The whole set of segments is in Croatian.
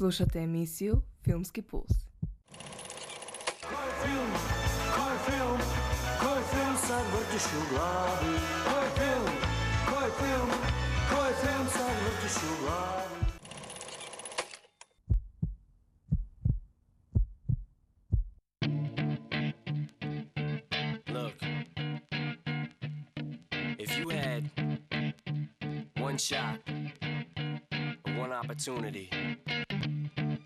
Slušate emisiju Filmski puls. Koji film, film, film film, film, film? Look, if you had one shot, one opportunity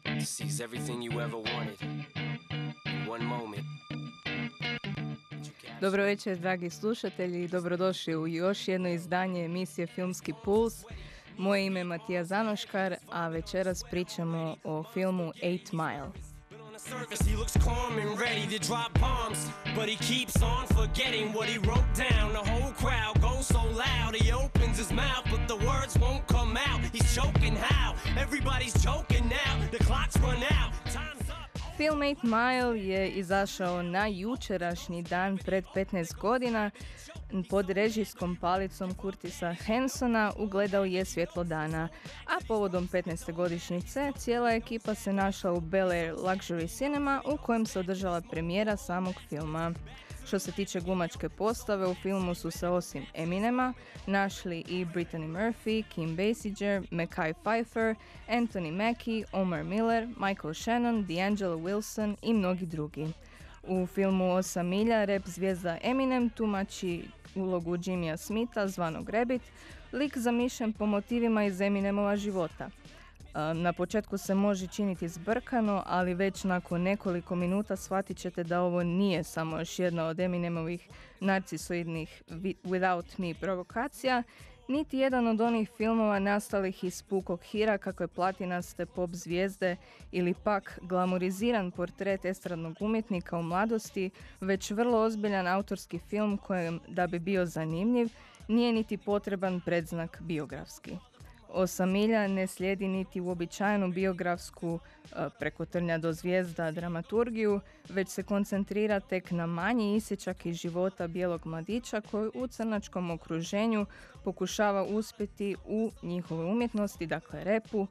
to seize everything you ever wanted in one moment, Dobro večer, dragi slušatelji, dobrodošli u još jedno izdanje emisije Filmski puls. Moje ime je Matija Zanoškar, a večeras pričamo o filmu Eight Mile. Surface, he looks calm and ready to drop bombs. But he keeps on forgetting what he wrote down. The whole crowd goes so loud, he opens his mouth, but the words won't come out. He's choking how? Everybody's choking now. The clock's run out. Time's. Film Eight Mile je izašao na jučerašnji dan pred 15 godina pod režijskom palicom Curtisa Hansona ugledao je svjetlo dana, a povodom 15. godišnjice cijela ekipa se našla u Bel Air Luxury Cinema u kojem se održala premijera samog filma. Što se tiče glumačke postave, u filmu su se osim Eminema našli i Brittany Murphy, Kim Basinger, Mackay Pfeiffer, Anthony Mackie, Omar Miller, Michael Shannon, D'Angelo Wilson i mnogi drugi. U filmu Osam milja rap zvijezda Eminem tumači ulogu Jimmya Smitha, zvanog Rabbit, lik zamišljen po motivima iz Eminemova života. Na početku se može činiti zbrkano, ali već nakon nekoliko minuta shvatit ćete da ovo nije samo još jedna od Eminemovih narcisoidnih Without Me provokacija, niti jedan od onih filmova nastalih iz pukog hira kako je platinaste pop zvijezde ili pak glamoriziran portret estradnog umjetnika u mladosti, već vrlo ozbiljan autorski film kojem, da bi bio zanimljiv, nije niti potreban predznak biografski. Osam milja ne slijedi niti uobičajenu biografsku e, preko trnja do zvijezda dramaturgiju, već se koncentrira tek na manji isječak iz života bijelog mladića koji u crnačkom okruženju pokušava uspjeti u njihovoj umjetnosti, dakle repu,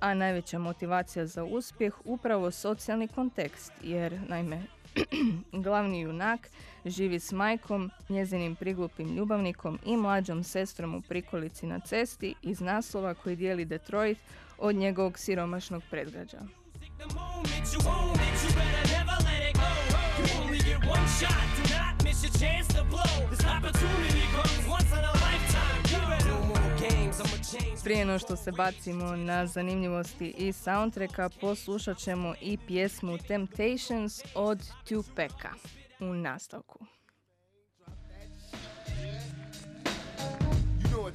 a najveća motivacija za uspjeh upravo socijalni kontekst, jer naime Glavni junak živi s majkom, njezinim priglupim ljubavnikom i mlađom sestrom u prikolici na cesti iz naslova koji dijeli Detroit od njegovog siromašnog predgrađa. Prije no što se bacimo na zanimljivosti i soundtracka, poslušat ćemo i pjesmu Temptations od Tupaca u nastavku. You know what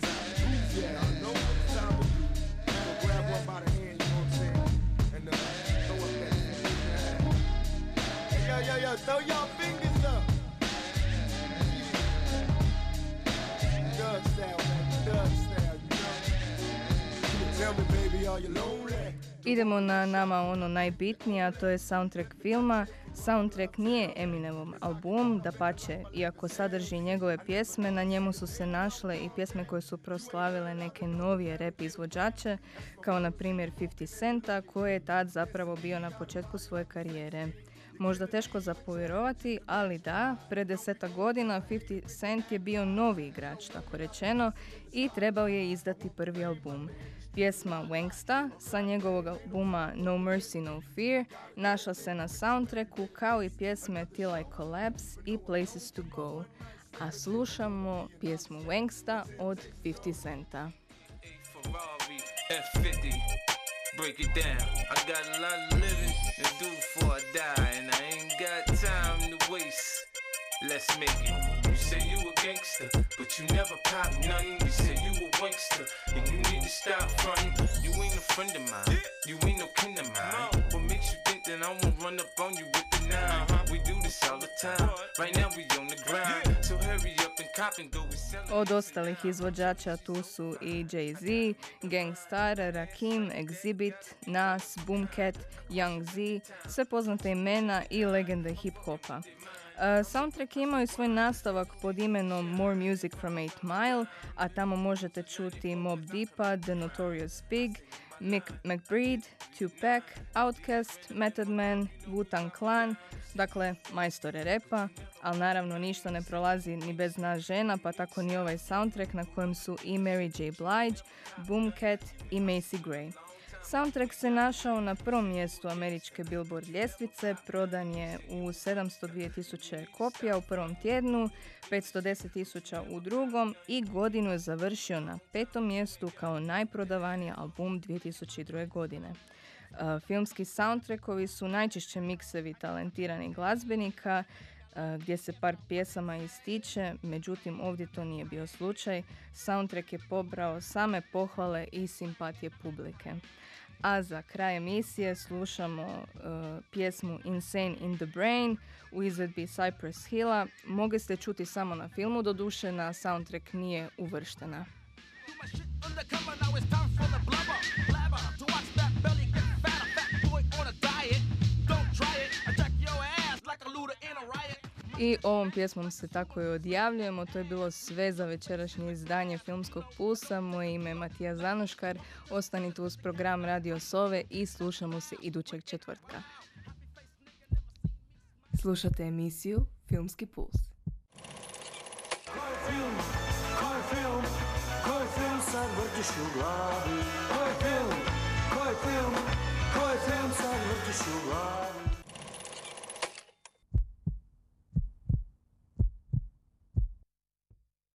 time to do. Idemo na nama ono najbitnije, a to je soundtrack filma. Soundtrack nije Eminemov album, da pače, iako sadrži njegove pjesme, na njemu su se našle i pjesme koje su proslavile neke novije rap izvođače, kao na primjer 50 Centa, koji je tad zapravo bio na početku svoje karijere. Možda teško zapovjerovati, ali da, pred deseta godina 50 Cent je bio novi igrač, tako rečeno, i trebao je izdati prvi album. Pjesma Wangsta sa njegovog albuma No Mercy No Fear našla se na soundtracku kao i pjesme Till I Collapse i Places to Go. A slušamo pjesmu Wangsta od 50 Centa. Ferrari F50. Break it down. I got a lot of living to do before I die, and I ain't got time to waste. Let's make it. You say you a gangster, but you never pop nothing. You say you a wankster, and you need to stop fronting. You ain't a friend of mine. You ain't no kin of mine. What makes you think that I won't run up on you with the nine? We do this all the time. Right now we on the grind. So hurry up and cop and go. We selling. Od ostalih izvođača tu su i Jay-Z, Gangstar, Rakim, Exhibit, Nas, Boomcat, Young Z, sve poznate imena i legende hip-hopa. E, soundtrack imao je svoj nastavak pod imenom More Music from 8 Mile, a tamo možete čuti Mob Deepa, The Notorious Big, Mick McBreed, Tupac, Outkast, Method Man, Wu-Tang Clan, dakle majstore repa, ali naravno ništa ne prolazi ni bez nas žena, pa tako ni ovaj soundtrack na kojem su i Mary J. Blige, Boomcat i Macy Gray. Soundtrack se našao na prvom mjestu američke Billboard ljestvice, prodan je u 702 tisuće kopija u prvom tjednu, 510 tisuća u drugom i godinu je završio na petom mjestu kao najprodavaniji album 2002. godine. Uh, filmski soundtrackovi su najčešće miksevi talentiranih glazbenika, gdje se par pjesama ističe, međutim ovdje to nije bio slučaj. Soundtrack je pobrao same pohvale i simpatije publike. A za kraj emisije slušamo uh, pjesmu Insane in the Brain u izvedbi Cypress Hilla. Mogli ste čuti samo na filmu, doduše na soundtrack nije uvrštena. I ovom pjesmom se tako i odjavljujemo. To je bilo sve za večerašnje izdanje Filmskog pulsa. Moje ime je Matija Zanoškar. Ostanite uz program Radio Sove i slušamo se idućeg četvrtka. Slušate emisiju Filmski puls. Koji film, koji film, koji film sad vrtiš u glavi?